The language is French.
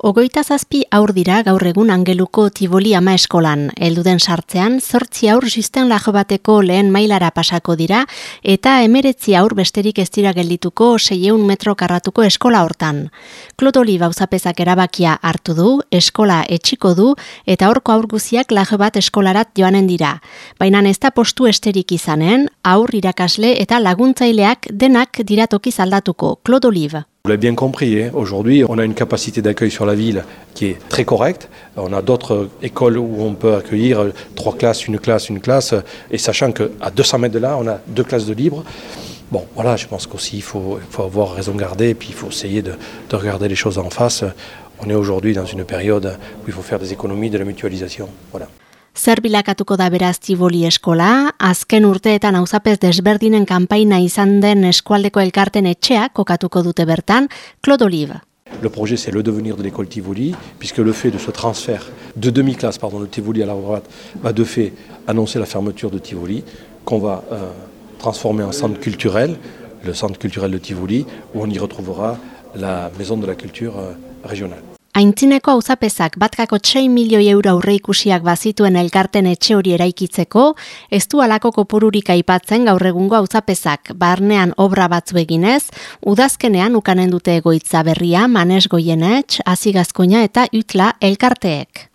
Ogoita zazpi aur dira gaur egun angeluko tiboli ama eskolan. Elduden sartzean, zortzi aur jisten lajo bateko lehen mailara pasako dira, eta emeretzi aur besterik ez dira geldituko seieun metro karratuko eskola hortan. Klotoli bauzapezak erabakia hartu du, eskola etxiko du, eta horko aur guziak lajo bat eskolarat joanen dira. Baina ez da postu esterik izanen, aur irakasle eta laguntzaileak denak diratoki zaldatuko. Klotoliv. Vous l'avez bien compris, hein. aujourd'hui on a une capacité d'accueil sur la ville qui est très correcte. On a d'autres écoles où on peut accueillir trois classes, une classe, une classe, et sachant qu'à 200 mètres de là, on a deux classes de libre. Bon, voilà, je pense qu'aussi il faut, avoir raison garder, et puis il faut essayer de, de regarder les choses en face. On est aujourd'hui dans une période où il faut faire des économies, de la mutualisation. Voilà. Le projet, c'est le devenir de l'école Tivoli, puisque le fait de ce transfert de demi-classe pardon, de Tivoli à la droite va de fait annoncer la fermeture de Tivoli, qu'on va euh, transformer en centre culturel, le centre culturel de Tivoli, où on y retrouvera la maison de la culture euh, régionale. Aintzineko auzapezak batkako 6 milioi euro aurre ikusiak bazituen elkarten etxe hori eraikitzeko, ez du alako kopururik aipatzen gaur egungo auzapezak, barnean obra batzu eginez, udazkenean ukanen dute egoitza berria, manes goienetx, azigazkoina eta utla elkarteek.